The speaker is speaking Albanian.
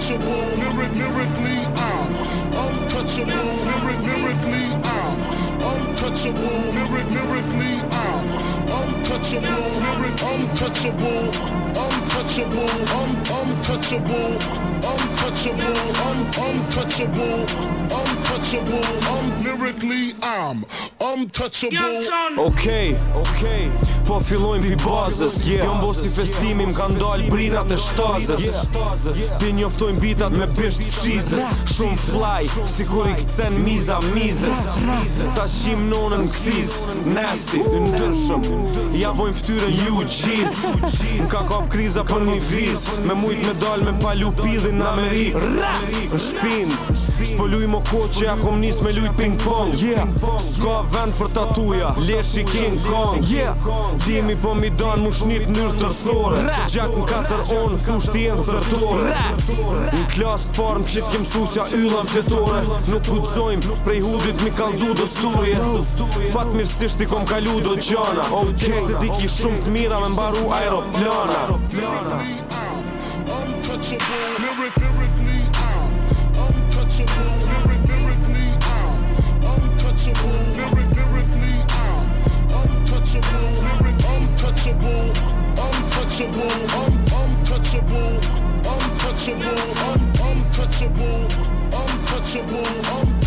untouchable, lyric, lyrically, i untouchable, lyric, lyrically, i untouchable, lyric, lyrically, i untouchable, lyric, untouchable, untouchable, um, untouchable, untouchable. untouchable, untouchable, untouchable, lyrically I'm untouchable. Okay, okay. Po fillojm bi bazës, yeah. Jo si festimi më kanë dal brina të shtazës. Yeah. Ti njoftojm bitat me pesh të fshizës, shumë fly, sikur i kthen miza mizës. Ta shim nonën kthiz, nasty, ndyshëm. Ja vojm fytyrën ju gjiz. Ka kop kriza për një viz, me mujt me dal me palupidhin në Amerikë. Ra, në Shpin Spëlluj po më ko që ja kom nis me lujt ping pong yeah. Ska vend për tatuja Leshi King Kong yeah. Dimi po mi don mu shnit nërë tërsore Rap Gjak në katër onë fusht i në Në klasë të parë më qitë kem susja yllam qëtore Nuk u prej hudit mi kanë dzu sturje Fatë mirësisht i kom kalu do gjana Ok Se di ki shumë të mira me mbaru aeroplana Untouchable Lyric, lyric untouchable, untouchable, untouchable, untouchable. untouchable.